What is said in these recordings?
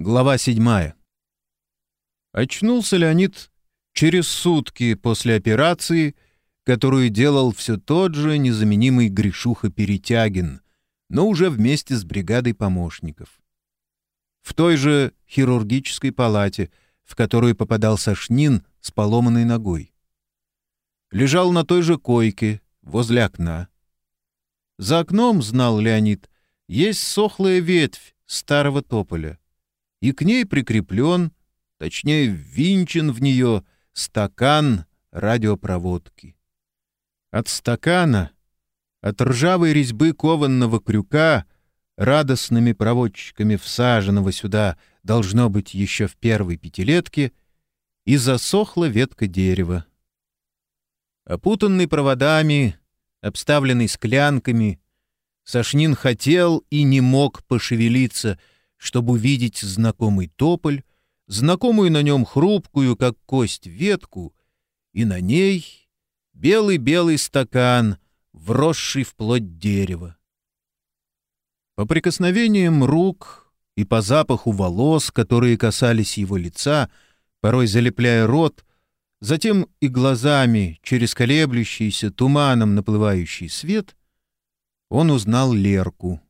Глава седьмая. Очнулся Леонид через сутки после операции, которую делал все тот же незаменимый Гришуха Перетягин, но уже вместе с бригадой помощников. В той же хирургической палате, в которую попадал Сашнин с поломанной ногой. Лежал на той же койке, возле окна. За окном, знал Леонид, есть сохлая ветвь старого тополя — и к ней прикреплен, точнее ввинчен в нее, стакан радиопроводки. От стакана, от ржавой резьбы кованного крюка, радостными проводчиками всаженного сюда, должно быть еще в первой пятилетке, и засохла ветка дерева. Опутанный проводами, обставленный склянками, Сашнин хотел и не мог пошевелиться — чтобы увидеть знакомый тополь, знакомую на нем хрупкую, как кость, ветку, и на ней белый-белый стакан, вросший в плоть дерева. По прикосновениям рук и по запаху волос, которые касались его лица, порой залепляя рот, затем и глазами через колеблющийся туманом наплывающий свет, он узнал Лерку —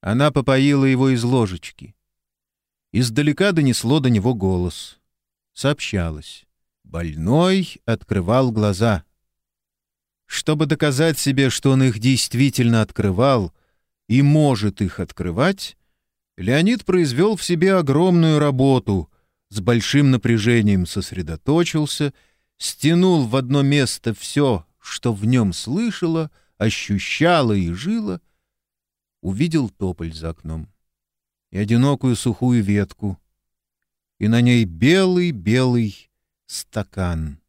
она попоила его из ложечки. Издалека донесло до него голос. Сообщалось. Больной открывал глаза. Чтобы доказать себе, что он их действительно открывал и может их открывать, Леонид произвел в себе огромную работу, с большим напряжением сосредоточился, стянул в одно место все, что в нем слышало, ощущало и жило, увидел тополь за окном и одинокую сухую ветку, и на ней белый-белый стакан.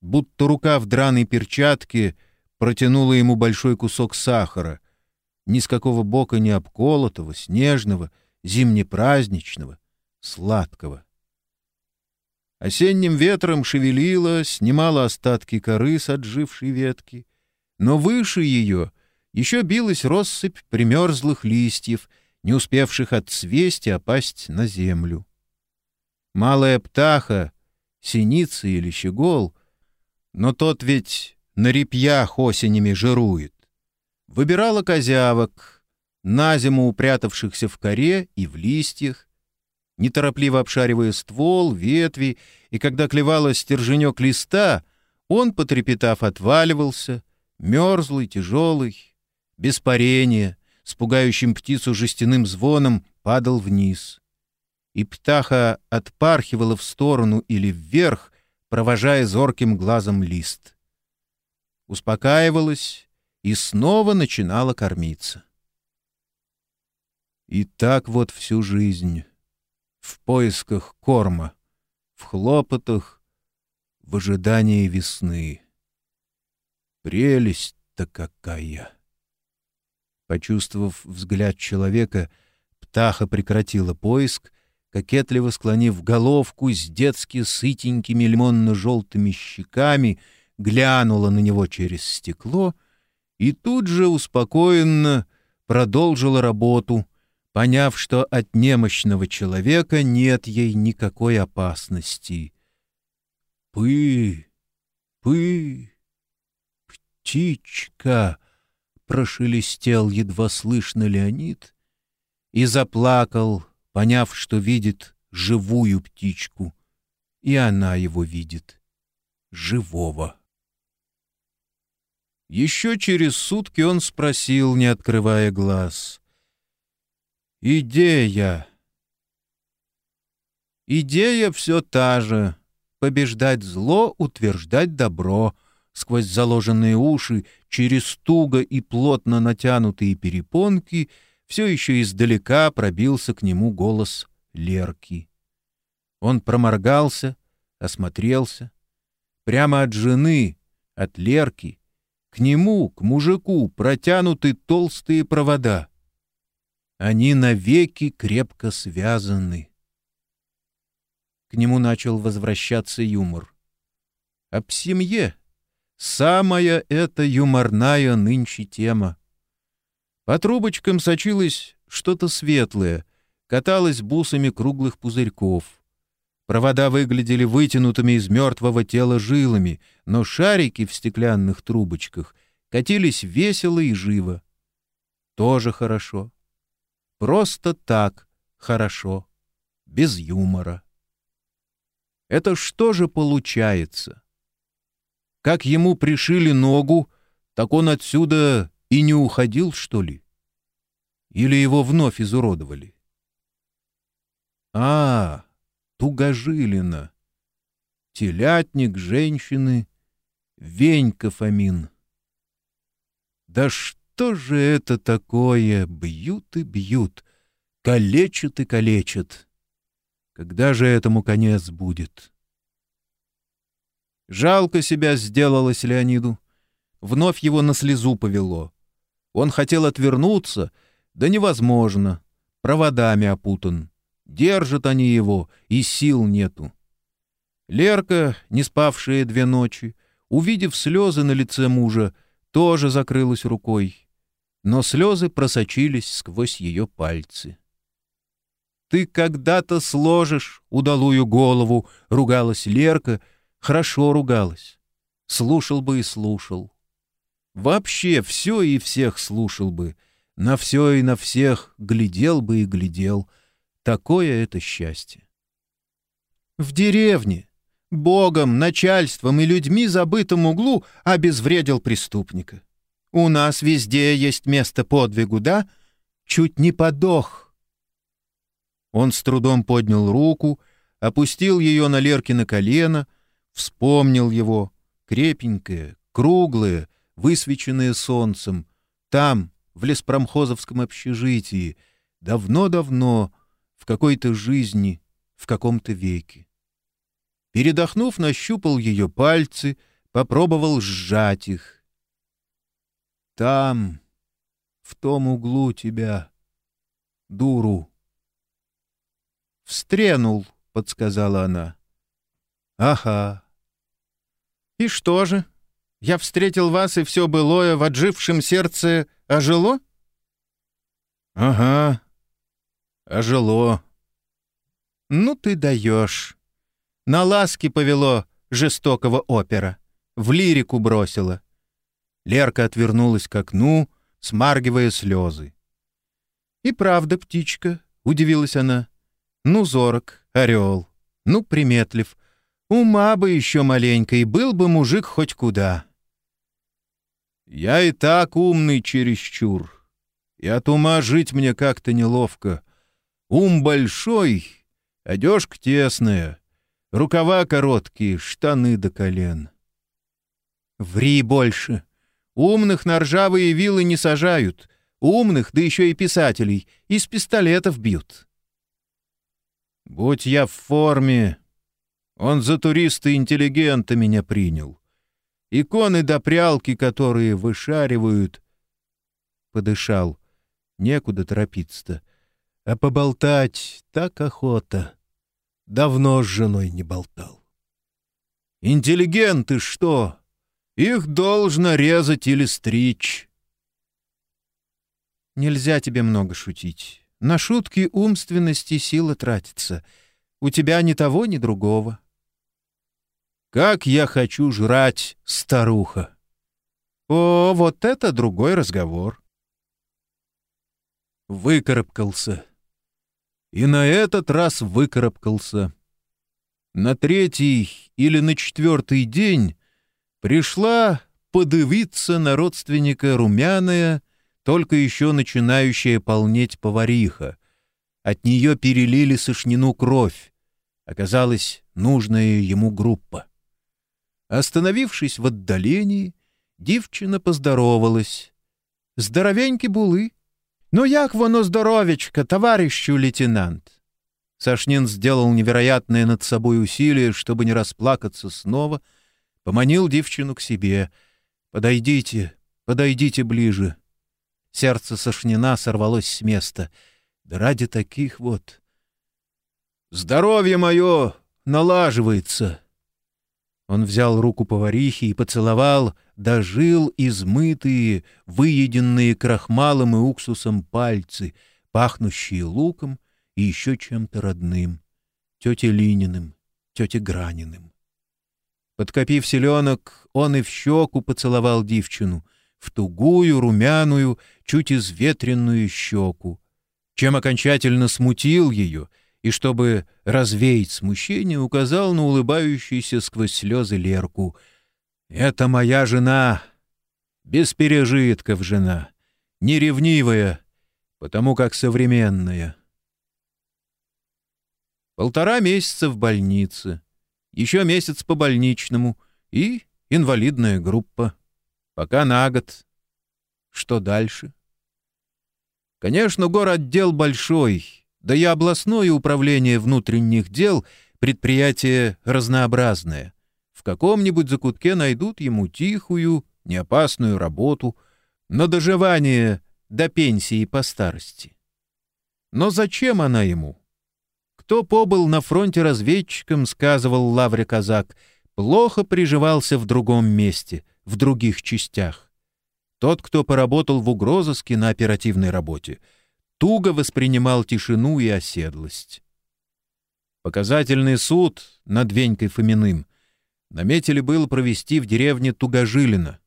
Будто рука в драной перчатке протянула ему большой кусок сахара, ни с какого бока не обколотого, снежного, зимнепраздничного, сладкого. Осенним ветром шевелила, снимала остатки коры с отжившей ветки, но выше ее — еще билась россыпь примерзлых листьев, не успевших отцвесть и опасть на землю. Малая птаха, синица или щегол, но тот ведь на репьях осенями жирует, выбирала козявок, на зиму упрятавшихся в коре и в листьях, неторопливо обшаривая ствол, ветви, и когда клевала стерженек листа, он, потрепетав, отваливался, мерзлый, тяжелый, без парения, с пугающим птицу жестяным звоном падал вниз. И птаха отпархивала в сторону или вверх, провожая зорким глазом лист. Успокаивалась и снова начинала кормиться. И так вот всю жизнь. В поисках корма, в хлопотах, в ожидании весны. Прелесть-то какая! Почувствовав взгляд человека, птаха прекратила поиск, кокетливо склонив головку с детски сытенькими лимонно-желтыми щеками, глянула на него через стекло и тут же успокоенно продолжила работу, поняв, что от немощного человека нет ей никакой опасности. «Пы! Пы! Птичка!» Прошелестел едва слышно Леонид и заплакал, поняв, что видит живую птичку, и она его видит, живого. Еще через сутки он спросил, не открывая глаз. «Идея!» «Идея все та же — побеждать зло, утверждать добро», сквозь заложенные уши, через туго и плотно натянутые перепонки, все еще издалека пробился к нему голос Лерки. Он проморгался, осмотрелся. Прямо от жены, от Лерки, к нему, к мужику, протянуты толстые провода. Они навеки крепко связаны. К нему начал возвращаться юмор. Об семье Самая эта юморная нынче тема. По трубочкам сочилось что-то светлое, каталась бусами круглых пузырьков. Провода выглядели вытянутыми из мертвого тела жилами, но шарики в стеклянных трубочках катились весело и живо. Тоже хорошо. Просто так хорошо, без юмора. Это что же получается? Как ему пришили ногу, так он отсюда и не уходил, что ли? Или его вновь изуродовали? А, Тугожилина. Телятник женщины Венька Фомин. Да что же это такое? Бьют и бьют, калечат и калечат. Когда же этому конец будет? Жалко себя сделалось Леониду. Вновь его на слезу повело. Он хотел отвернуться, да невозможно. Проводами опутан. Держат они его, и сил нету. Лерка, не спавшая две ночи, увидев слезы на лице мужа, тоже закрылась рукой. Но слезы просочились сквозь ее пальцы. «Ты когда-то сложишь удалую голову», — ругалась Лерка, хорошо ругалась. Слушал бы и слушал. Вообще все и всех слушал бы, на все и на всех глядел бы и глядел. Такое это счастье. В деревне, богом, начальством и людьми забытым углу обезвредил преступника. У нас везде есть место подвигу, да? Чуть не подох. Он с трудом поднял руку, опустил ее на Леркино колено, вспомнил его, крепенькое, круглое, высвеченные солнцем, там, в леспромхозовском общежитии, давно-давно, в какой-то жизни, в каком-то веке. Передохнув, нащупал ее пальцы, попробовал сжать их. Там, в том углу тебя, дуру. «Встренул», — подсказала она. «Ага». «И что же?» Я встретил вас, и все былое в отжившем сердце ожило? — Ага, ожило. — Ну ты даешь. На ласки повело жестокого опера. В лирику бросила. Лерка отвернулась к окну, смаргивая слезы. — И правда, птичка, — удивилась она. — Ну, зорок, орел, ну, приметлив. Ума бы еще маленько, и был бы мужик хоть куда. — я и так умный чересчур. И от ума жить мне как-то неловко. Ум большой, одежка тесная, рукава короткие, штаны до колен. Ври больше. Умных на ржавые вилы не сажают. Умных, да еще и писателей, из пистолетов бьют. Будь я в форме, он за туриста-интеллигента меня принял. Иконы до прялки, которые вышаривают. Подышал. Некуда торопиться-то. А поболтать так охота. Давно с женой не болтал. Интеллигенты что? Их должно резать или стричь. Нельзя тебе много шутить. На шутки умственности сила тратится. У тебя ни того, ни другого. Как я хочу жрать, старуха! О, вот это другой разговор. Выкарабкался. И на этот раз выкарабкался. На третий или на четвертый день пришла подивиться на родственника румяная, только еще начинающая полнеть повариха. От нее перелили сошнину кровь. Оказалась нужная ему группа. Остановившись в отдалении, дівчина поздоровалась. «Здоровенькі були. Ну як воно здоровечко, товарищу лейтенант?» Сашнин сделал невероятное над собой усилие, чтобы не расплакаться снова, поманил девчину к себе. «Подойдите, подойдите ближе». Сердце Сашнина сорвалось с места. Да ради таких вот... «Здоровье мое налаживается!» Он взял руку поварихи и поцеловал, дожил измытые, выеденные крахмалом и уксусом пальцы, пахнущие луком и еще чем-то родным, тете Лининым, тете Граниным. Подкопив селенок, он и в щеку поцеловал девчину, в тугую, румяную, чуть изветренную щеку, чем окончательно смутил ее и, чтобы развеять смущение, указал на улыбающуюся сквозь слезы Лерку. «Это моя жена, без пережитков жена, неревнивая, потому как современная». Полтора месяца в больнице, еще месяц по больничному и инвалидная группа. Пока на год. Что дальше? Конечно, город-отдел большой, да и областное управление внутренних дел предприятие разнообразное. В каком-нибудь закутке найдут ему тихую, неопасную работу на доживание до пенсии по старости. Но зачем она ему? Кто побыл на фронте разведчиком, сказывал Лавре Казак, плохо приживался в другом месте, в других частях. Тот, кто поработал в угрозыске на оперативной работе, туго воспринимал тишину и оседлость. Показательный суд над Венькой Фоминым наметили было провести в деревне Тугожилино.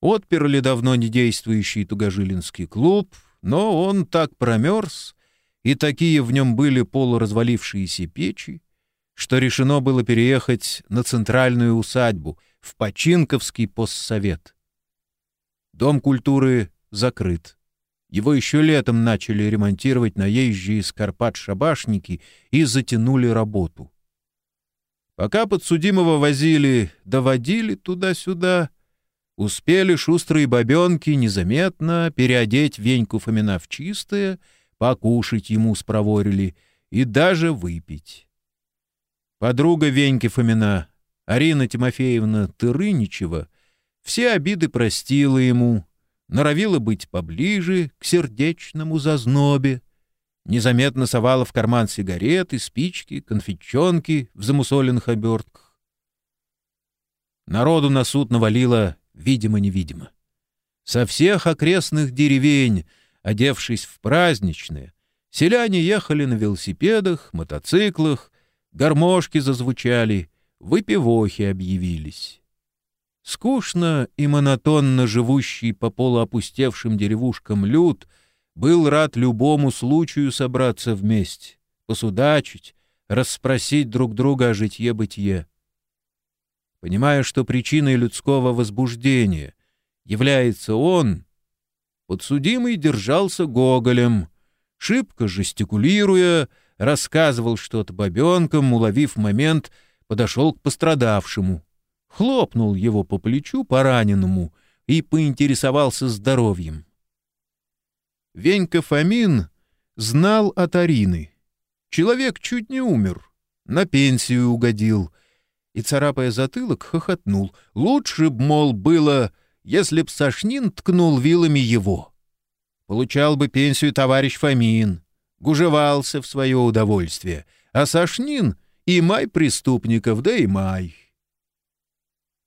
Отперли давно не действующий Тугожилинский клуб, но он так промерз, и такие в нем были полуразвалившиеся печи, что решено было переехать на центральную усадьбу, в Починковский постсовет. Дом культуры закрыт. Его еще летом начали ремонтировать наезжие из Карпат шабашники и затянули работу. Пока подсудимого возили, доводили туда-сюда, успели шустрые бабенки незаметно переодеть Веньку Фомина в чистое — покушать ему спроворили и даже выпить. Подруга Веньки Фомина, Арина Тимофеевна Тырыничева, все обиды простила ему, норовила быть поближе к сердечному зазнобе, незаметно совала в карман сигареты, спички, конфетчонки в замусоленных обертках. Народу на суд навалило видимо-невидимо. Со всех окрестных деревень — одевшись в праздничные, селяне ехали на велосипедах, мотоциклах, гармошки зазвучали, выпивохи объявились. Скучно и монотонно живущий по полуопустевшим деревушкам люд был рад любому случаю собраться вместе, посудачить, расспросить друг друга о житье-бытие. Понимая, что причиной людского возбуждения является он, Подсудимый держался гоголем, шибко жестикулируя, рассказывал что-то бабенкам, уловив момент, подошел к пострадавшему, хлопнул его по плечу пораненному и поинтересовался здоровьем. Венька Фомин знал от Арины. Человек чуть не умер, на пенсию угодил. И, царапая затылок, хохотнул. Лучше б, мол, было если б Сашнин ткнул вилами его. Получал бы пенсию товарищ Фомин, гужевался в свое удовольствие, а Сашнин и май преступников, да и май.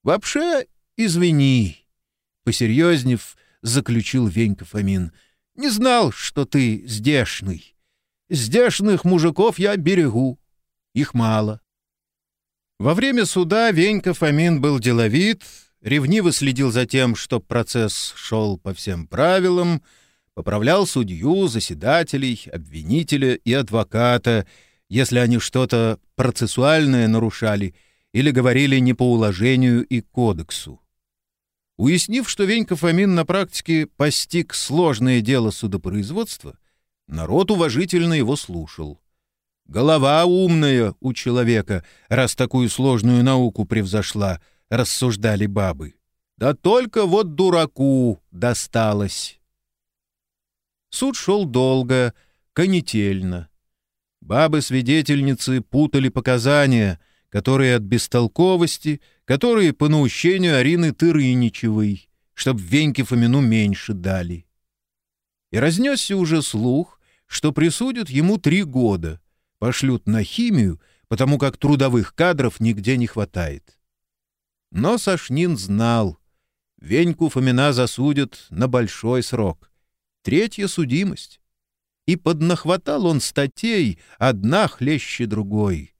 «Вообще, извини», — посерьезнев, заключил Венька Фомин, — «не знал, что ты здешний. Здешних мужиков я берегу, их мало». Во время суда Венька Фомин был деловит, ревниво следил за тем, чтоб процесс шел по всем правилам, поправлял судью, заседателей, обвинителя и адвоката, если они что-то процессуальное нарушали или говорили не по уложению и кодексу. Уяснив, что Венька Фомин на практике постиг сложное дело судопроизводства, народ уважительно его слушал. Голова умная у человека, раз такую сложную науку превзошла — рассуждали бабы. Да только вот дураку досталось. Суд шел долго, конетельно. Бабы-свидетельницы путали показания, которые от бестолковости, которые по наущению Арины Тырыничевой, чтоб Веньке Фомину меньше дали. И разнесся уже слух, что присудят ему три года, пошлют на химию, потому как трудовых кадров нигде не хватает. Но Сашнин знал. Веньку Фомина засудят на большой срок. Третья судимость. и поднахватал он статей, одна хлеще другой.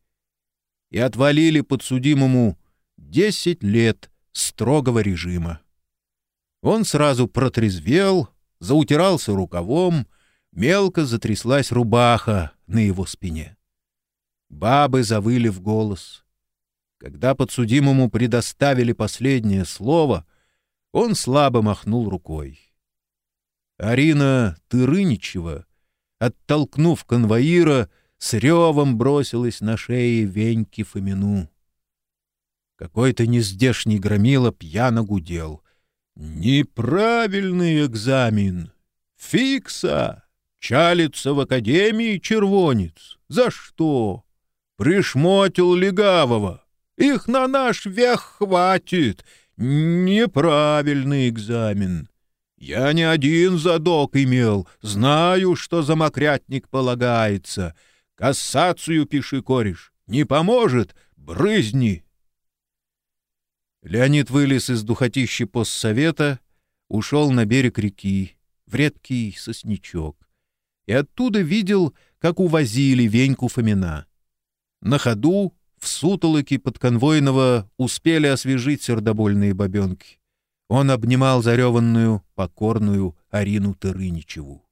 И отвалили подсудимому десять лет строгого режима. Он сразу протрезвел, заутирался рукавом, мелко затряслась рубаха на его спине. Бабы завыли в голос. Когда подсудимому предоставили последнее слово, он слабо махнул рукой. Арина Тырыничева, оттолкнув конвоира, с ревом бросилась на шее Веньки Фомину. Какой-то нездешний громила пьяно гудел. «Неправильный экзамен! Фикса! Чалится в академии червонец! За что? Пришмотил легавого! Их на наш век хватит! Неправильный экзамен!» Я не один задок имел, знаю, что за мокрятник полагается. Кассацию пиши, кореш, не поможет, брызни. Леонид вылез из духотища постсовета, ушел на берег реки, в редкий сосничок, и оттуда видел, как увозили Веньку Фомина. На ходу, в сутолоке подконвойного, успели освежить сердобольные бабенки. Он обнимал зареванную, покорную Арину Тырыничеву.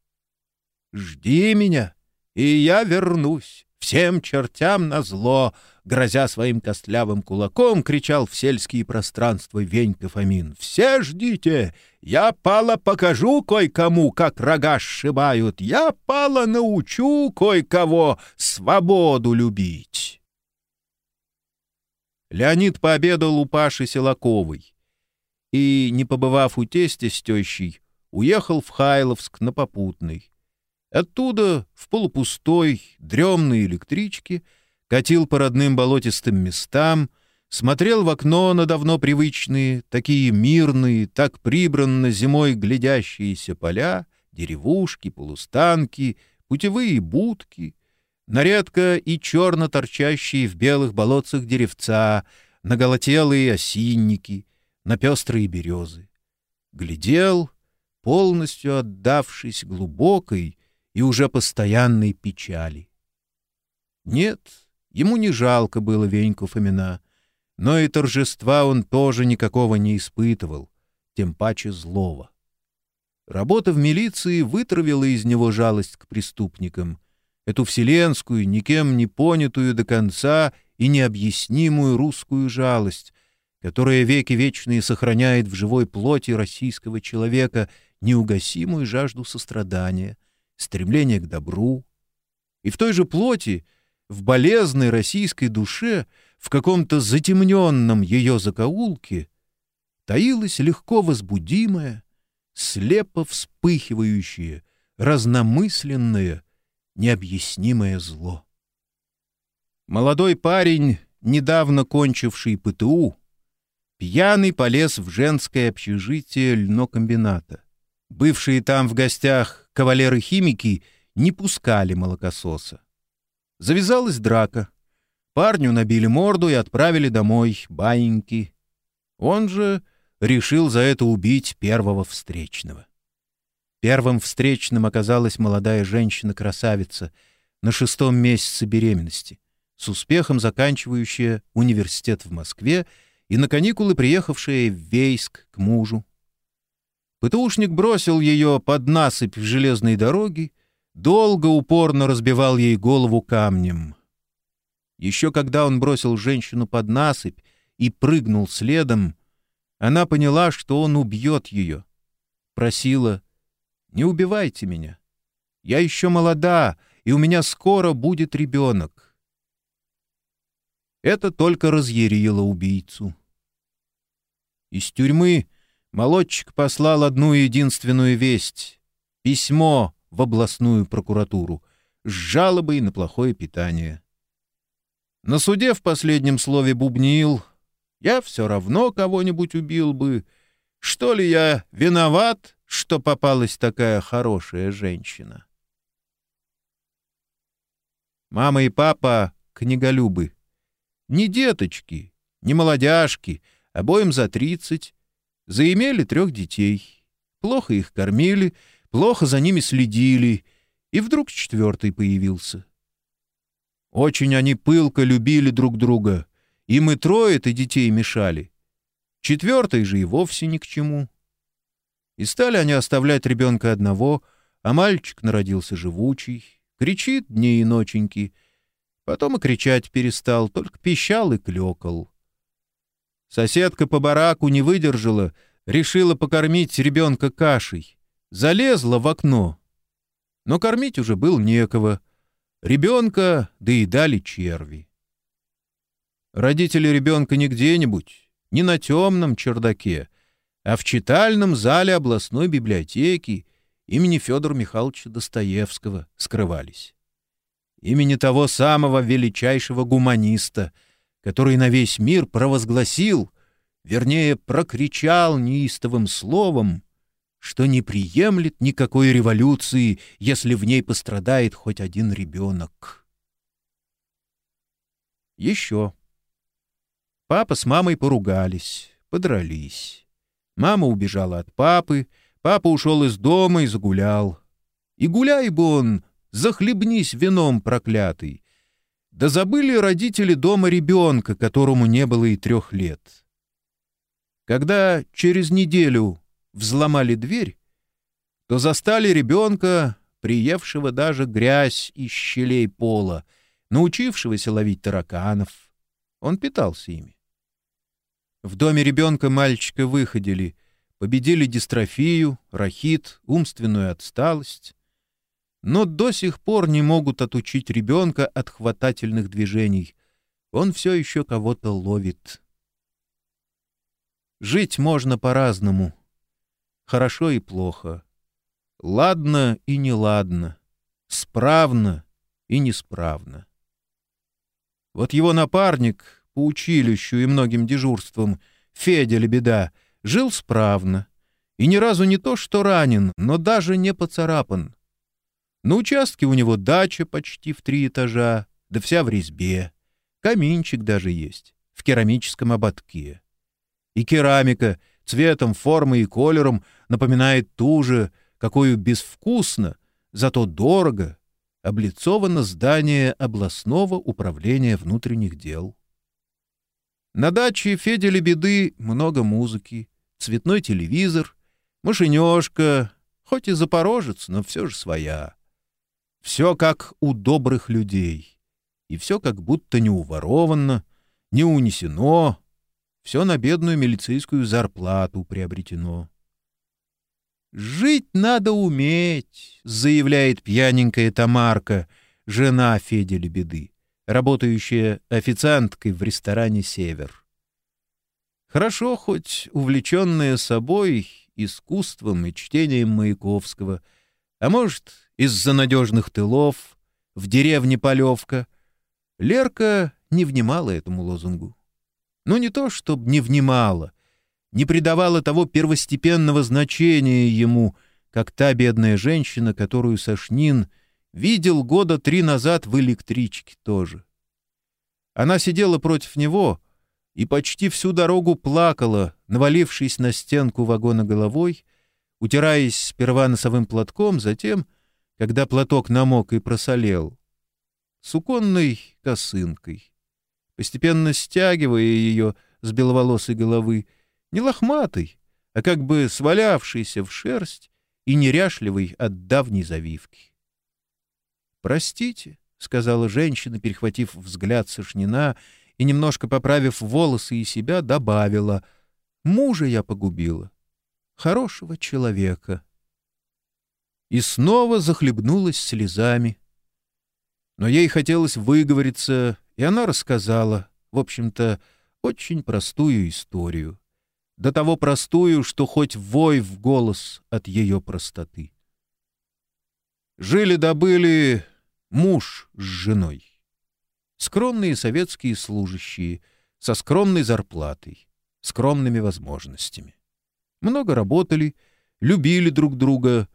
«Жди меня, и я вернусь всем чертям на зло, грозя своим костлявым кулаком, кричал в сельские пространства Венька Фомин. «Все ждите! Я пала покажу кое-кому, как рога сшибают! Я пала научу кое-кого свободу любить!» Леонид пообедал у Паши Селаковой и, не побывав у тестя с тещей, уехал в Хайловск на попутный. Оттуда, в полупустой, дремной электричке, катил по родным болотистым местам, смотрел в окно на давно привычные, такие мирные, так прибранно зимой глядящиеся поля, деревушки, полустанки, путевые будки, на редко и черно торчащие в белых болотцах деревца, на голотелые осинники, на пестрые березы. Глядел, полностью отдавшись глубокой, и уже постоянной печали. Нет, ему не жалко было Веньку Фомина, но и торжества он тоже никакого не испытывал, тем паче злого. Работа в милиции вытравила из него жалость к преступникам, эту вселенскую, никем не понятую до конца и необъяснимую русскую жалость, которая веки вечные сохраняет в живой плоти российского человека неугасимую жажду сострадания — стремление к добру. И в той же плоти, в болезной российской душе, в каком-то затемненном ее закоулке, таилось легко возбудимое, слепо вспыхивающее, разномысленное, необъяснимое зло. Молодой парень, недавно кончивший ПТУ, пьяный полез в женское общежитие льнокомбината. Бывшие там в гостях кавалеры-химики не пускали молокососа. Завязалась драка. Парню набили морду и отправили домой баиньки. Он же решил за это убить первого встречного. Первым встречным оказалась молодая женщина-красавица на шестом месяце беременности, с успехом заканчивающая университет в Москве и на каникулы приехавшая в Вейск к мужу. ПТУшник бросил ее под насыпь в железной дороге, долго упорно разбивал ей голову камнем. Еще когда он бросил женщину под насыпь и прыгнул следом, она поняла, что он убьет ее. Просила, «Не убивайте меня. Я еще молода, и у меня скоро будет ребенок». Это только разъярило убийцу. Из тюрьмы молодчик послал одну единственную весть — письмо в областную прокуратуру с жалобой на плохое питание. На суде в последнем слове бубнил «Я все равно кого-нибудь убил бы. Что ли я виноват, что попалась такая хорошая женщина?» Мама и папа — книголюбы. Не деточки, не молодяшки, обоим за тридцать, Заимели трех детей. Плохо их кормили, плохо за ними следили. И вдруг четвертый появился. Очень они пылко любили друг друга. Им и трое-то детей мешали. Четвертый же и вовсе ни к чему. И стали они оставлять ребенка одного, а мальчик народился живучий, кричит дни и ноченьки. Потом и кричать перестал, только пищал и клекал. Соседка по бараку не выдержала, решила покормить ребенка кашей. Залезла в окно. Но кормить уже был некого. Ребенка доедали черви. Родители ребенка не где-нибудь, не на темном чердаке, а в читальном зале областной библиотеки имени Федора Михайловича Достоевского скрывались. Имени того самого величайшего гуманиста, который на весь мир провозгласил, вернее, прокричал неистовым словом, что не приемлет никакой революции, если в ней пострадает хоть один ребенок. Еще. Папа с мамой поругались, подрались. Мама убежала от папы, папа ушел из дома и загулял. И гуляй бы он, захлебнись вином проклятый. Да забыли родители дома ребенка, которому не было и трех лет. Когда через неделю взломали дверь, то застали ребенка, приевшего даже грязь из щелей пола, научившегося ловить тараканов. Он питался ими. В доме ребенка мальчика выходили, победили дистрофию, рахит, умственную отсталость, но до сих пор не могут отучить ребенка от хватательных движений. Он все еще кого-то ловит. Жить можно по-разному. Хорошо и плохо. Ладно и неладно. Справно и несправно. Вот его напарник, по училищу и многим дежурствам, Федя Лебеда, жил справно. И ни разу не то, что ранен, но даже не поцарапан. На участке у него дача почти в три этажа, да вся в резьбе. Каминчик даже есть, в керамическом ободке. И керамика цветом, формой и колером напоминает ту же, какую безвкусно, зато дорого, облицовано здание областного управления внутренних дел. На даче Федя Лебеды много музыки, цветной телевизор, машинешка, хоть и запорожец, но все же своя. Все как у добрых людей. И все как будто не уворовано, не унесено, все на бедную милицейскую зарплату приобретено. «Жить надо уметь», — заявляет пьяненькая Тамарка, жена Феди Лебеды работающая официанткой в ресторане «Север». Хорошо, хоть увлеченная собой, искусством и чтением Маяковского, а может, из-за надежных тылов, в деревне Полевка, Лерка не внимала этому лозунгу. Ну, не то, чтобы не внимала, не придавала того первостепенного значения ему, как та бедная женщина, которую Сашнин — Видел года три назад в электричке тоже. Она сидела против него и почти всю дорогу плакала, навалившись на стенку вагона головой, утираясь сперва носовым платком, затем, когда платок намок и просолел, суконной косынкой, постепенно стягивая ее с беловолосой головы, не лохматой, а как бы свалявшейся в шерсть и неряшливой от давней завивки. «Простите», — сказала женщина, перехватив взгляд Сашнина и, немножко поправив волосы и себя, добавила. «Мужа я погубила. Хорошего человека». И снова захлебнулась слезами. Но ей хотелось выговориться, и она рассказала, в общем-то, очень простую историю. До того простую, что хоть вой в голос от ее простоты. Жили-добыли муж с женой. Скромные советские служащие, со скромной зарплатой, скромными возможностями. Много работали, любили друг друга,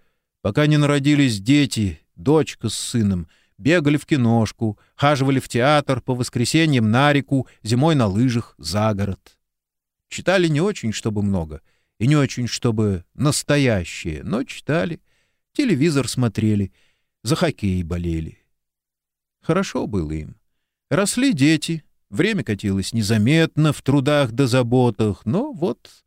пока не народились дети, дочка с сыном, бегали в киношку, хаживали в театр по воскресеньям на реку, зимой на лыжах за город. Читали не очень, чтобы много, и не очень, чтобы настоящее, но читали, телевизор смотрели — за хоккей болели. Хорошо было им. Росли дети, время катилось незаметно в трудах да заботах, но вот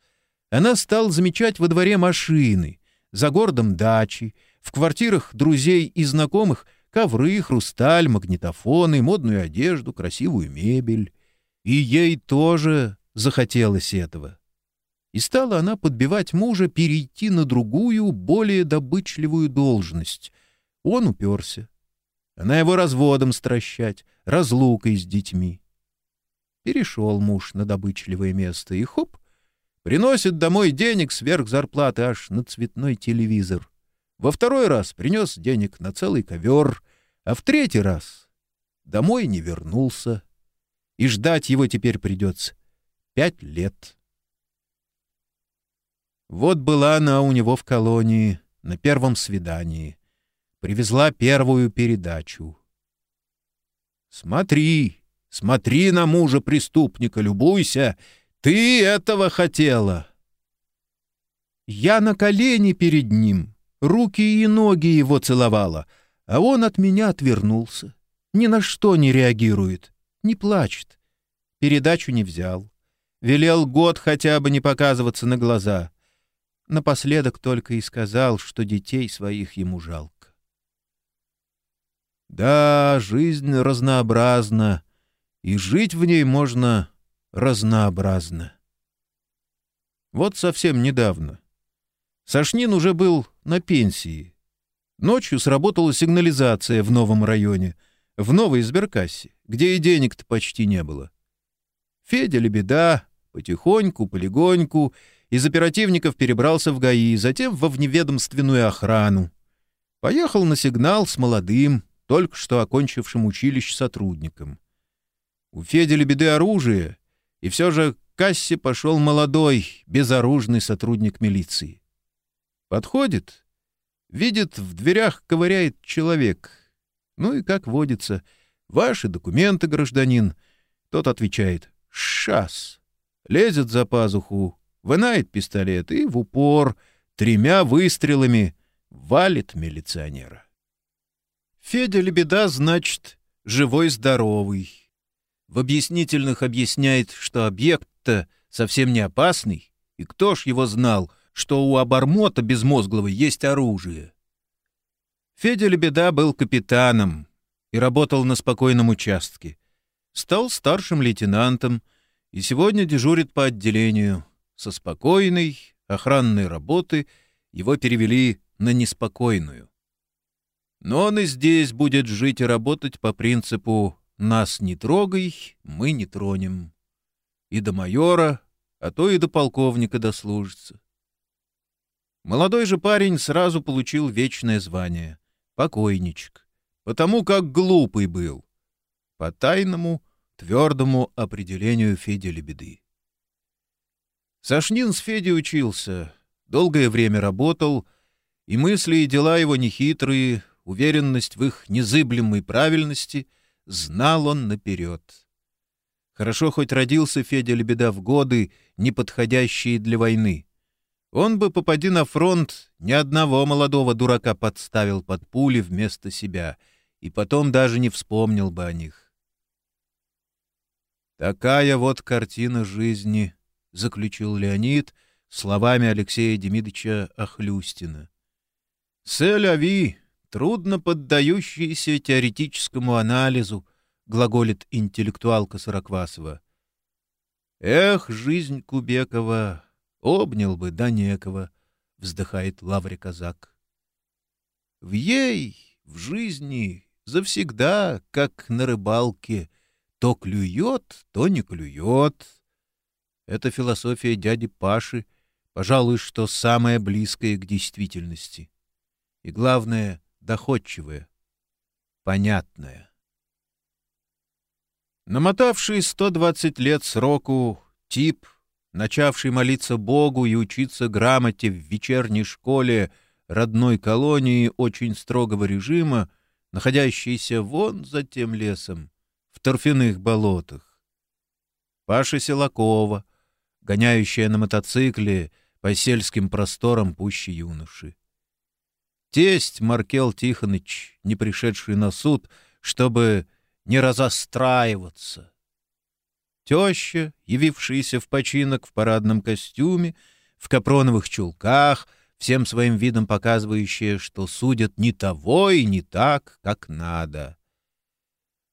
она стала замечать во дворе машины, за городом дачи, в квартирах друзей и знакомых ковры, хрусталь, магнитофоны, модную одежду, красивую мебель. И ей тоже захотелось этого. И стала она подбивать мужа перейти на другую, более добычливую должность. Он уперся. Она его разводом стращать, разлукой с детьми. Перешел муж на добычливое место, и хоп, приносит домой денег сверх зарплаты аж на цветной телевизор. Во второй раз принес денег на целый ковер, а в третий раз домой не вернулся. И ждать его теперь придется пять лет. Вот была она у него в колонии на первом свидании. Привезла первую передачу. «Смотри, смотри на мужа преступника, любуйся! Ты этого хотела!» Я на колени перед ним, руки и ноги его целовала, а он от меня отвернулся. Ни на что не реагирует, не плачет. Передачу не взял. Велел год хотя бы не показываться на глаза. Напоследок только и сказал, что детей своих ему жалко. Да, жизнь разнообразна, и жить в ней можно разнообразно. Вот совсем недавно. Сашнин уже был на пенсии. Ночью сработала сигнализация в новом районе, в новой сберкассе, где и денег-то почти не было. Федя Лебеда потихоньку, полегоньку из оперативников перебрался в ГАИ, затем во вневедомственную охрану. Поехал на сигнал с молодым, только что окончившим училище сотрудником. У Феди Лебеды оружие, и все же к кассе пошел молодой, безоружный сотрудник милиции. Подходит, видит, в дверях ковыряет человек. Ну и, как водится, ваши документы, гражданин. Тот отвечает «Шас». Лезет за пазуху, вынает пистолет и в упор тремя выстрелами валит милиционера. Федя Лебеда, значит, живой-здоровый. В объяснительных объясняет, что объект-то совсем не опасный, и кто ж его знал, что у обормота безмозглого есть оружие. Федя Лебеда был капитаном и работал на спокойном участке. Стал старшим лейтенантом и сегодня дежурит по отделению. Со спокойной охранной работы его перевели на неспокойную. Но он и здесь будет жить и работать по принципу «нас не трогай, мы не тронем». И до майора, а то и до полковника дослужится. Молодой же парень сразу получил вечное звание — покойничек, потому как глупый был, по тайному, твердому определению Феди Лебеды. Сашнин с Федей учился, долгое время работал, и мысли и дела его нехитрые, уверенность в их незыблемой правильности, знал он наперед. Хорошо хоть родился Федя Лебеда в годы, неподходящие для войны. Он бы, попади на фронт, ни одного молодого дурака подставил под пули вместо себя, и потом даже не вспомнил бы о них. «Такая вот картина жизни», — заключил Леонид словами Алексея Демидовича Охлюстина. «Сель-ави, трудно поддающийся теоретическому анализу, глаголит интеллектуалка Сороквасова. Эх, жизнь Кубекова, обнял бы да некого, вздыхает Лаврик Казак. В ей, в жизни, завсегда, как на рыбалке, то клюет, то не клюет. Это философия дяди Паши, пожалуй, что самая близкая к действительности. И главное — доходчивое, понятное. Намотавший 120 лет сроку, тип, начавший молиться Богу и учиться грамоте в вечерней школе родной колонии очень строгого режима, находящейся вон за тем лесом, в торфяных болотах. Паша Селакова, гоняющая на мотоцикле по сельским просторам пуще юноши. Тесть Маркел Тихоныч, не пришедший на суд, чтобы не разостраиваться. Теща, явившаяся в починок в парадном костюме, в капроновых чулках, всем своим видом показывающая, что судят не того и не так, как надо.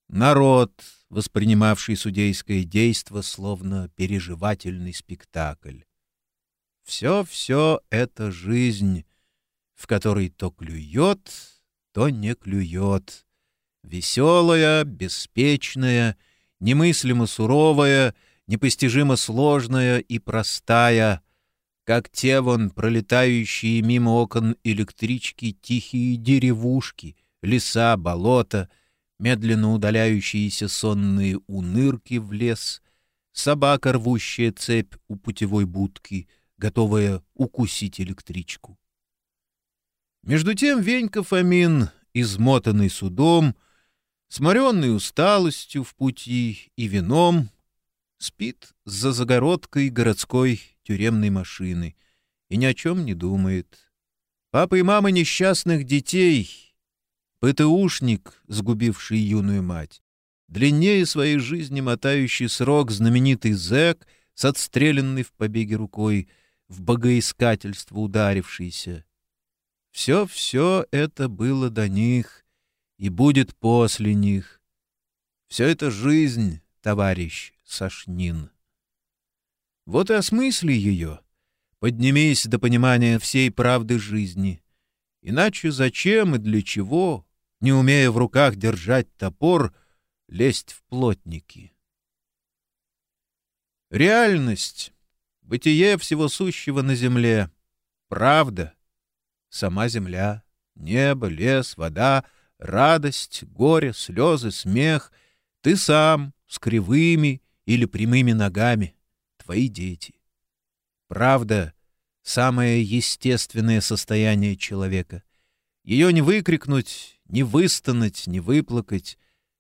Народ, воспринимавший судейское действо словно переживательный спектакль. Все-все — это жизнь, в которой то клюет, то не клюет. Веселая, беспечная, немыслимо суровая, непостижимо сложная и простая, как те вон пролетающие мимо окон электрички тихие деревушки, леса, болота, медленно удаляющиеся сонные унырки в лес, собака, рвущая цепь у путевой будки, готовая укусить электричку. Между тем Венька Фомин, измотанный судом, сморенный усталостью в пути и вином, спит за загородкой городской тюремной машины и ни о чем не думает. Папа и мама несчастных детей, ПТУшник, сгубивший юную мать, длиннее своей жизни мотающий срок знаменитый зэк с отстрелянной в побеге рукой, в богоискательство ударившийся, все-все это было до них и будет после них. Все это жизнь, товарищ Сашнин. Вот и осмысли ее. Поднимись до понимания всей правды жизни. Иначе зачем и для чего, не умея в руках держать топор, лезть в плотники? Реальность, бытие всего сущего на земле, правда — сама земля, небо, лес, вода, радость, горе, слезы, смех, ты сам с кривыми или прямыми ногами, твои дети. Правда — самое естественное состояние человека. Ее не выкрикнуть, не выстонать, не выплакать,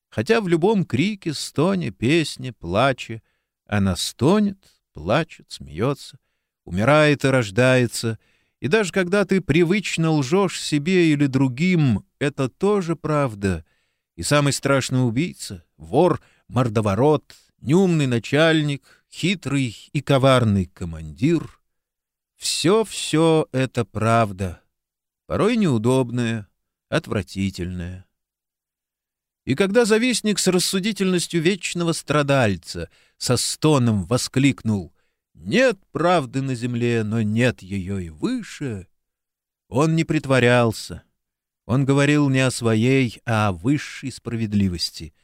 хотя в любом крике, стоне, песне, плаче она стонет, плачет, смеется, умирает и рождается — и даже когда ты привычно лжешь себе или другим, это тоже правда. И самый страшный убийца, вор, мордоворот, неумный начальник, хитрый и коварный командир — все-все это правда, порой неудобная, отвратительная. И когда завистник с рассудительностью вечного страдальца со стоном воскликнул нет правды на земле, но нет ее и выше. Он не притворялся. Он говорил не о своей, а о высшей справедливости,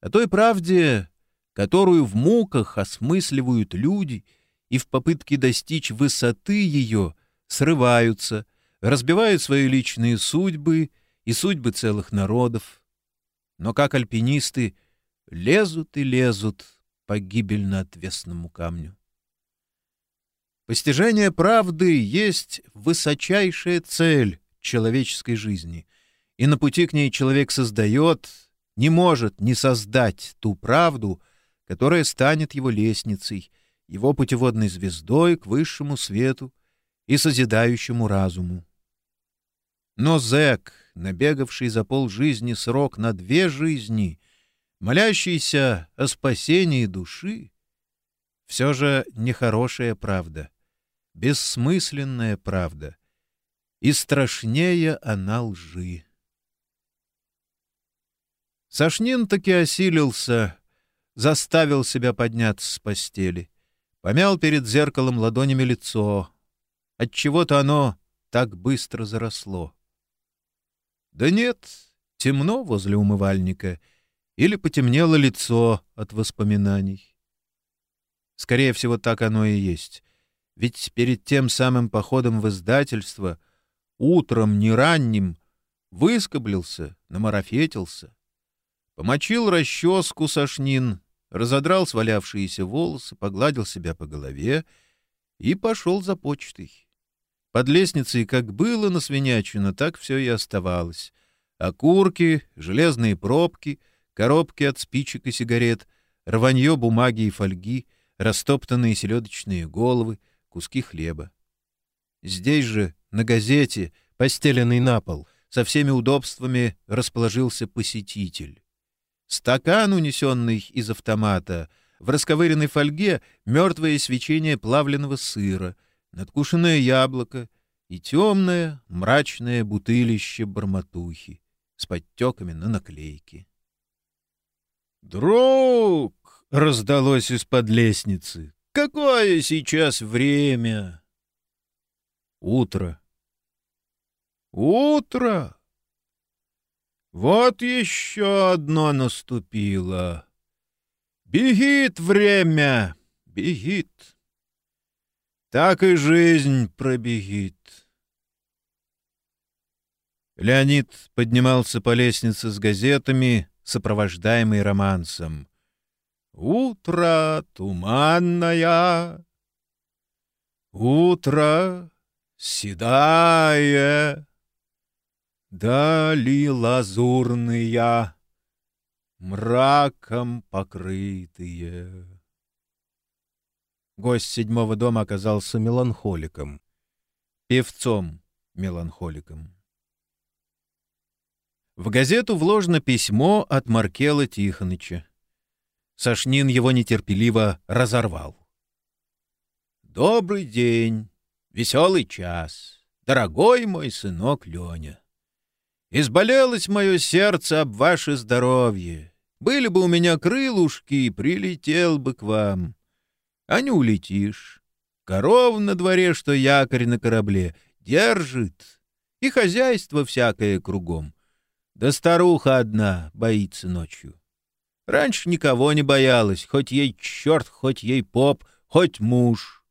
о той правде, которую в муках осмысливают люди и в попытке достичь высоты ее срываются, разбивают свои личные судьбы и судьбы целых народов. Но как альпинисты лезут и лезут по гибельно отвесному камню. Постижение правды есть высочайшая цель человеческой жизни, и на пути к ней человек создает, не может не создать ту правду, которая станет его лестницей, его путеводной звездой к высшему свету и созидающему разуму. Но зэк, набегавший за полжизни срок на две жизни, молящийся о спасении души, все же нехорошая правда — бессмысленная правда, и страшнее она лжи. Сашнин таки осилился, заставил себя подняться с постели, помял перед зеркалом ладонями лицо. Отчего-то оно так быстро заросло. Да нет, темно возле умывальника, или потемнело лицо от воспоминаний. Скорее всего, так оно и есть. Ведь перед тем самым походом в издательство утром не ранним выскоблился, намарафетился. Помочил расческу сошнин, разодрал свалявшиеся волосы, погладил себя по голове и пошел за почтой. Под лестницей как было на свинячину, так все и оставалось. Окурки, железные пробки, коробки от спичек и сигарет, рванье бумаги и фольги, растоптанные селедочные головы — куски хлеба. Здесь же, на газете, постеленный на пол, со всеми удобствами расположился посетитель. Стакан, унесенный из автомата, в расковыренной фольге мертвое свечение плавленного сыра, надкушенное яблоко и темное мрачное бутылище барматухи с подтеками на наклейке. «Друг!» — раздалось из-под лестницы. «Какое сейчас время?» «Утро». «Утро!» Вот еще одно наступило. Бегит время, бегит. Так и жизнь пробегит. Леонид поднимался по лестнице с газетами, сопровождаемый романсом. «Утро туманное, утро седая, Дали лазурные, мраком покрытые. Гость седьмого дома оказался меланхоликом, певцом-меланхоликом. В газету вложено письмо от Маркела Тихоныча. Сашнин его нетерпеливо разорвал. «Добрый день, веселый час, дорогой мой сынок Леня. Изболелось мое сердце об ваше здоровье. Были бы у меня крылушки, прилетел бы к вам. А не улетишь. Коров на дворе, что якорь на корабле, держит. И хозяйство всякое кругом. Да старуха одна боится ночью. Раньше никого не боялась, хоть ей черт, хоть ей поп, хоть муж.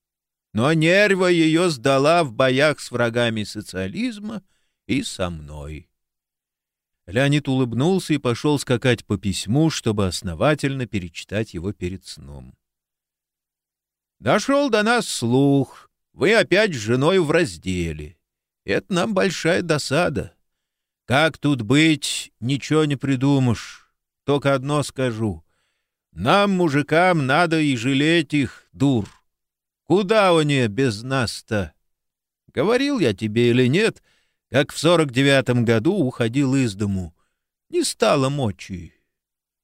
Но нерва ее сдала в боях с врагами социализма и со мной. Леонид улыбнулся и пошел скакать по письму, чтобы основательно перечитать его перед сном. «Дошел до нас слух. Вы опять с женой в разделе. Это нам большая досада. Как тут быть, ничего не придумаешь. Только одно скажу. Нам, мужикам, надо и жалеть их, дур. Куда они без нас-то? Говорил я тебе или нет — как в сорок девятом году уходил из дому. Не стало мочи.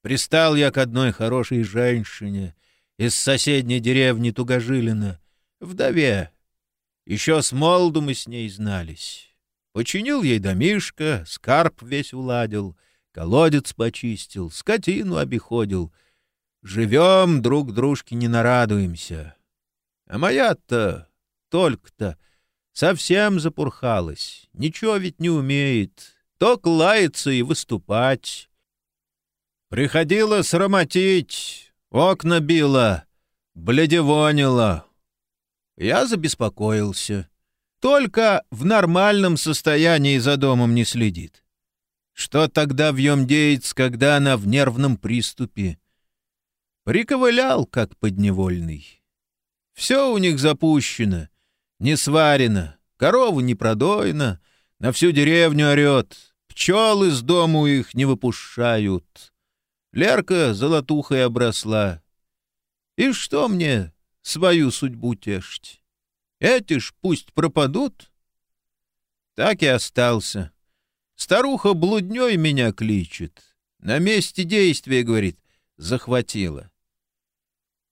Пристал я к одной хорошей женщине из соседней деревни Тугожилина, вдове. Еще с молоду мы с ней знались. Починил ей домишко, скарб весь уладил, колодец почистил, скотину обиходил. Живем, друг дружке не нарадуемся. А моя-то только-то Совсем запурхалась, ничего ведь не умеет, только лаяться и выступать. Приходила срамотить, окна била, бледевонила. Я забеспокоился. Только в нормальном состоянии за домом не следит. Что тогда в нем деется, когда она в нервном приступе? Приковылял, как подневольный. Все у них запущено — не сварено, корову не продоено, на всю деревню орет, пчелы с дому их не выпущают. Лерка золотухой обросла. И что мне свою судьбу тешить? Эти ж пусть пропадут. Так и остался. Старуха блудней меня кличет. На месте действия, говорит, захватила.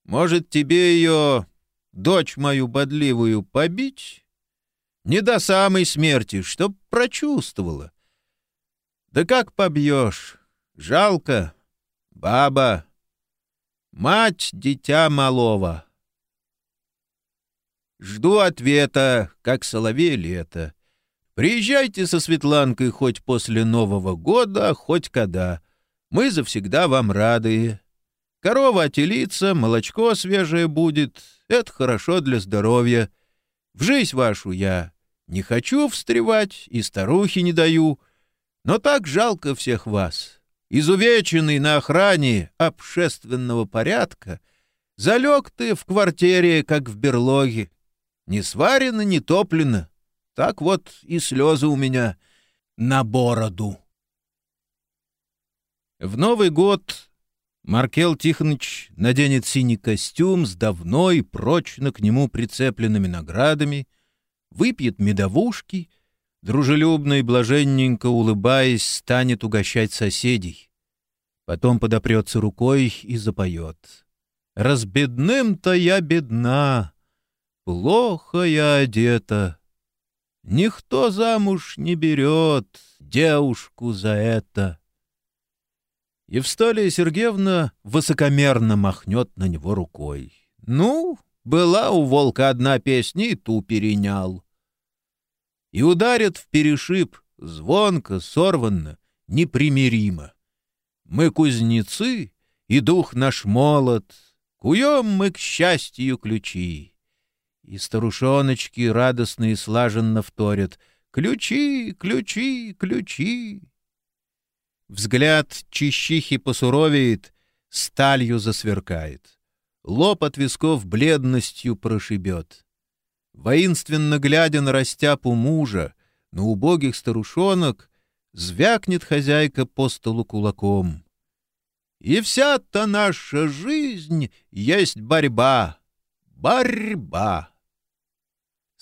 Может, тебе ее дочь мою бодливую побить? Не до самой смерти, чтоб прочувствовала. Да как побьешь? Жалко. Баба. Мать дитя малого. Жду ответа, как соловей лето. Приезжайте со Светланкой хоть после Нового года, хоть когда. Мы завсегда вам рады. Корова отелится, молочко свежее будет, это хорошо для здоровья. В жизнь вашу я не хочу встревать и старухи не даю, но так жалко всех вас. Изувеченный на охране общественного порядка, залег ты в квартире, как в берлоге. Не сварено, не топлено. Так вот и слезы у меня на бороду. В Новый год Маркел Тихоныч наденет синий костюм с давно и прочно к нему прицепленными наградами, выпьет медовушки, дружелюбно и блаженненько улыбаясь, станет угощать соседей. Потом подопрется рукой и запоет. «Разбедным-то я бедна, плохо я одета. Никто замуж не берет девушку за это». Евсталия Сергеевна высокомерно махнет на него рукой. «Ну, была у волка одна песня, и ту перенял». И ударят в перешиб, звонко, сорванно, непримиримо. Мы кузнецы, и дух наш молод, куем мы к счастью ключи. И старушоночки радостно и слаженно вторят «Ключи, ключи, ключи!» Взгляд чищихи посуровеет, сталью засверкает. Лоб от висков бледностью прошибет. Воинственно глядя на растяпу мужа, на убогих старушонок, звякнет хозяйка по столу кулаком. И вся-то наша жизнь есть борьба, борьба.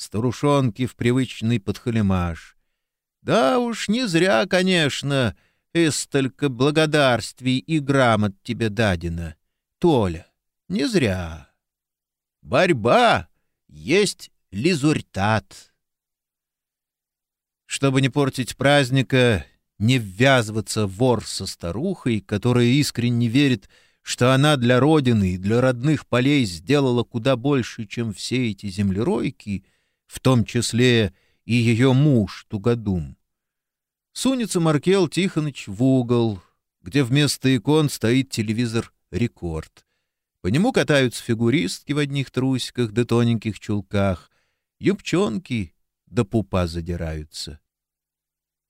Старушонки в привычный подхалимаш. Да уж не зря, конечно, — и столько благодарствий и грамот тебе дадено. Толя, не зря. Борьба есть лизуртат. Чтобы не портить праздника, не ввязываться вор со старухой, которая искренне верит, что она для родины и для родных полей сделала куда больше, чем все эти землеройки, в том числе и ее муж Тугодум. Сунется Маркел Тихоныч в угол, где вместо икон стоит телевизор «Рекорд». По нему катаются фигуристки в одних трусиках да тоненьких чулках, юбчонки да пупа задираются.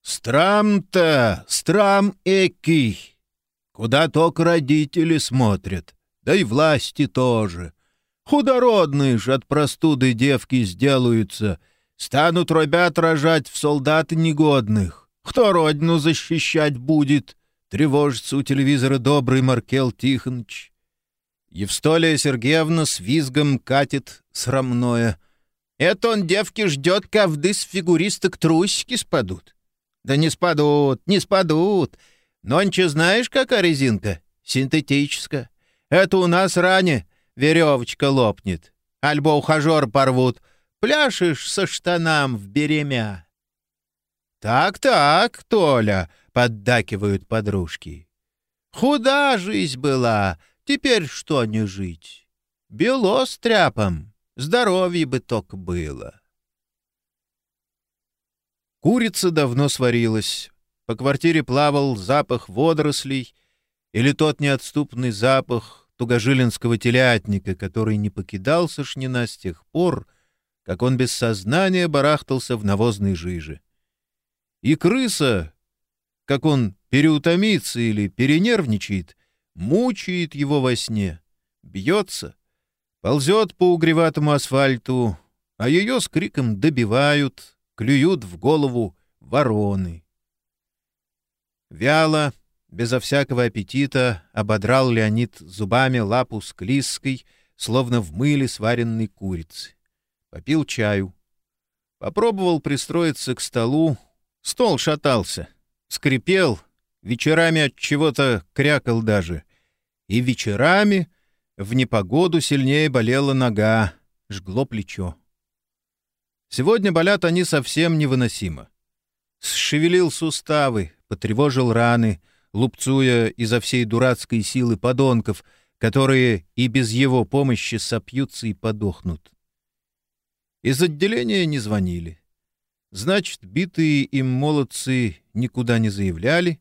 «Страм-то, страм экий! Куда только родители смотрят, да и власти тоже. Худородные ж от простуды девки сделаются, станут робят рожать в солдаты негодных. Кто родину защищать будет? Тревожится у телевизора добрый Маркел Тихоныч. Евстолия Сергеевна с визгом катит срамное. Это он девки ждет, ковды с фигуристок трусики спадут. Да не спадут, не спадут. Нонче знаешь, какая резинка? Синтетическая. Это у нас ране веревочка лопнет. Альбо ухажер порвут. Пляшешь со штанам в беремя. «Так-так, Толя», — поддакивают подружки. «Худа жизнь была, теперь что не жить? Бело с тряпом, здоровье бы только было». Курица давно сварилась. По квартире плавал запах водорослей или тот неотступный запах тугожилинского телятника, который не покидал Сашнина с тех пор, как он без сознания барахтался в навозной жиже. И крыса, как он переутомится или перенервничает, мучает его во сне, бьется, ползет по угреватому асфальту, а ее с криком добивают, клюют в голову вороны. Вяло, безо всякого аппетита, ободрал Леонид зубами лапу склизкой, словно в мыле сваренной курицы. Попил чаю. Попробовал пристроиться к столу, Стол шатался, скрипел, вечерами от чего-то крякал даже. И вечерами в непогоду сильнее болела нога, жгло плечо. Сегодня болят они совсем невыносимо. Сшевелил суставы, потревожил раны, лупцуя изо всей дурацкой силы подонков, которые и без его помощи сопьются и подохнут. Из отделения не звонили. Значит, битые им молодцы никуда не заявляли,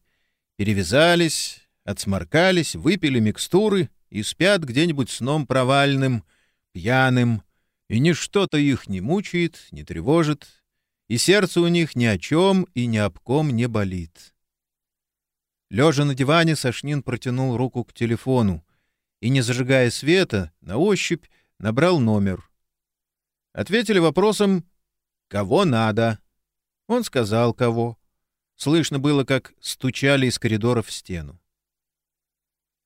перевязались, отсморкались, выпили микстуры и спят где-нибудь сном провальным, пьяным, и ничто-то их не мучает, не тревожит, и сердце у них ни о чем и ни об ком не болит. Лежа на диване, Сашнин протянул руку к телефону и, не зажигая света, на ощупь набрал номер. Ответили вопросом «Кого надо?» Он сказал, кого. Слышно было, как стучали из коридора в стену.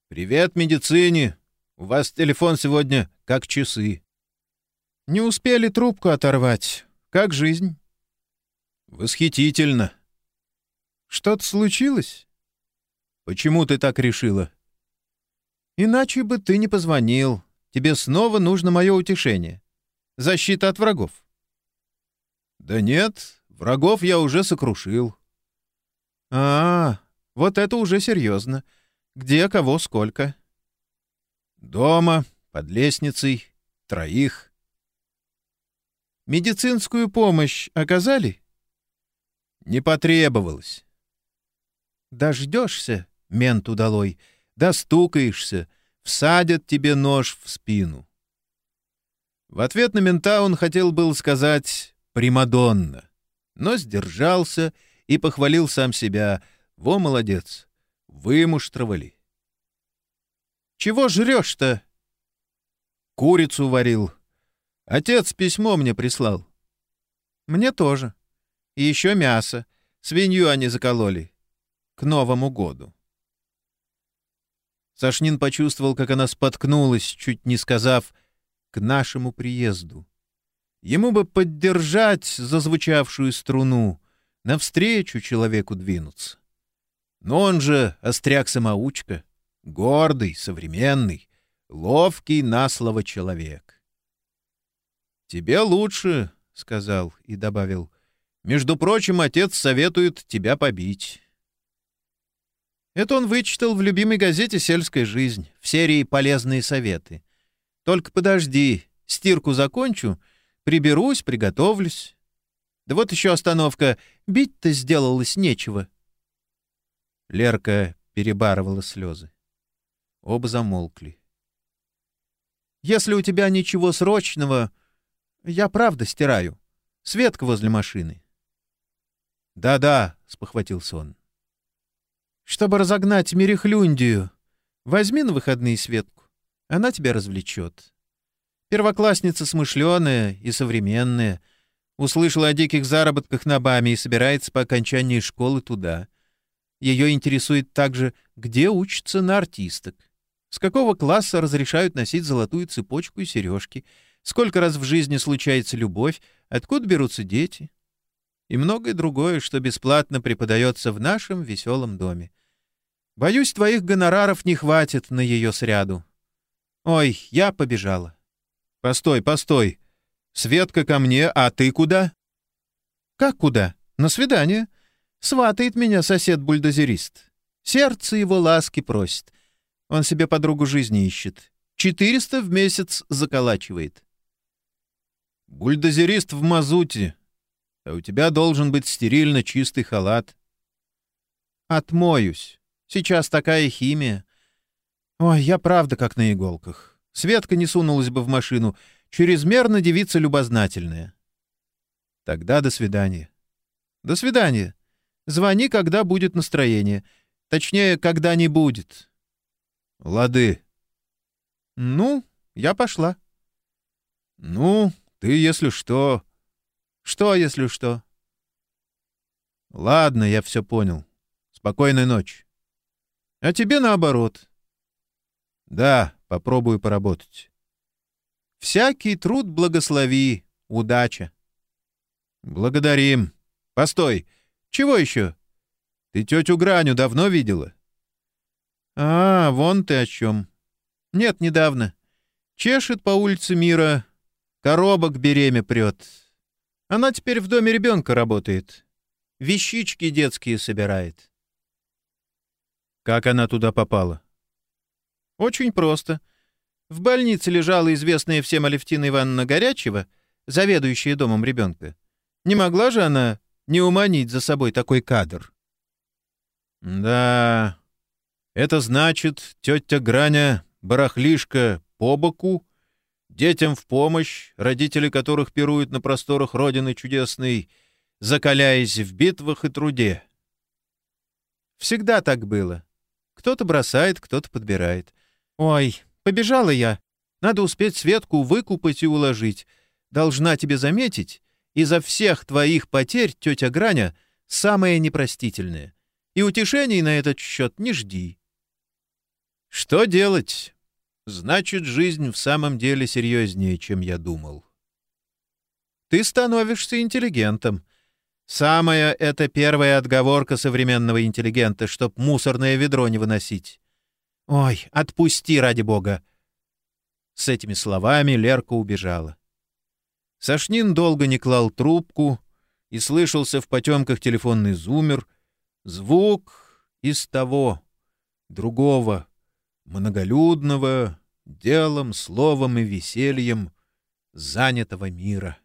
«Привет, медицине! У вас телефон сегодня как часы». «Не успели трубку оторвать. Как жизнь?» Восхитительно. Что-то случилось? Почему ты так решила? Иначе бы ты не позвонил. Тебе снова нужно мое утешение. Защита от врагов. Да нет, врагов я уже сокрушил. А, вот это уже серьезно. Где, кого, сколько? Дома, под лестницей, троих. Медицинскую помощь оказали? Не потребовалось. Дождешься, мент удалой, достукаешься, всадят тебе нож в спину. В ответ на мента он хотел был сказать «Примадонна», но сдержался и похвалил сам себя. «Во, молодец! Вымуштровали!» «Чего жрешь-то?» «Курицу варил. Отец письмо мне прислал». «Мне тоже. И еще мясо. Свинью они закололи. К Новому году». Сашнин почувствовал, как она споткнулась, чуть не сказав «к нашему приезду». Ему бы поддержать зазвучавшую струну, навстречу человеку двинуться. Но он же остряк-самоучка, гордый, современный, ловкий на слово человек. «Тебе лучше», — сказал и добавил, — «между прочим, отец советует тебя побить». Это он вычитал в любимой газете «Сельская жизнь» в серии «Полезные советы». «Только подожди, стирку закончу, приберусь, приготовлюсь». Да вот еще остановка. Бить-то сделалось нечего. Лерка перебарывала слезы. Оба замолкли. «Если у тебя ничего срочного, я правда стираю. Светка возле машины». «Да-да», — спохватился он чтобы разогнать Мерехлюндию. Возьми на выходные Светку, она тебя развлечет. Первоклассница смышленая и современная, услышала о диких заработках на БАМе и собирается по окончании школы туда. Ее интересует также, где учатся на артисток, с какого класса разрешают носить золотую цепочку и сережки, сколько раз в жизни случается любовь, откуда берутся дети и многое другое, что бесплатно преподается в нашем веселом доме. Боюсь, твоих гонораров не хватит на ее сряду. Ой, я побежала. Постой, постой. Светка ко мне, а ты куда? Как куда? На свидание. Сватает меня сосед-бульдозерист. Сердце его ласки просит. Он себе подругу жизни ищет. Четыреста в месяц заколачивает. Бульдозерист в мазуте, а у тебя должен быть стерильно чистый халат. Отмоюсь. Сейчас такая химия. Ой, я правда как на иголках. Светка не сунулась бы в машину. Чрезмерно девица любознательная. Тогда до свидания. До свидания. Звони, когда будет настроение. Точнее, когда не будет. Лады. Ну, я пошла. Ну, ты, если что... Что, если что? Ладно, я все понял. Спокойной ночи. А тебе наоборот. Да, попробую поработать. Всякий труд благослови, удача. Благодарим. Постой, чего еще? Ты тетю Граню давно видела? А, вон ты о чем. Нет, недавно. Чешет по улице Мира, коробок береме прет. Она теперь в доме ребенка работает. Вещички детские собирает. Как она туда попала? Очень просто. В больнице лежала известная всем Алевтина Ивановна Горячева, заведующая домом ребенка. Не могла же она не уманить за собой такой кадр? Да, это значит, тетя Граня, барахлишка по боку, детям в помощь, родители которых пируют на просторах Родины чудесной, закаляясь в битвах и труде. Всегда так было. Кто-то бросает, кто-то подбирает. Ой, побежала я. Надо успеть Светку выкупать и уложить. Должна тебе заметить, изо всех твоих потерь тетя Граня самая непростительная. И утешений на этот счет не жди. Что делать? Значит, жизнь в самом деле серьезнее, чем я думал. Ты становишься интеллигентом. Самая это первая отговорка современного интеллигента, чтоб мусорное ведро не выносить. Ой, отпусти, ради бога!» С этими словами Лерка убежала. Сашнин долго не клал трубку, и слышался в потемках телефонный зумер, звук из того, другого, многолюдного, делом, словом и весельем занятого мира.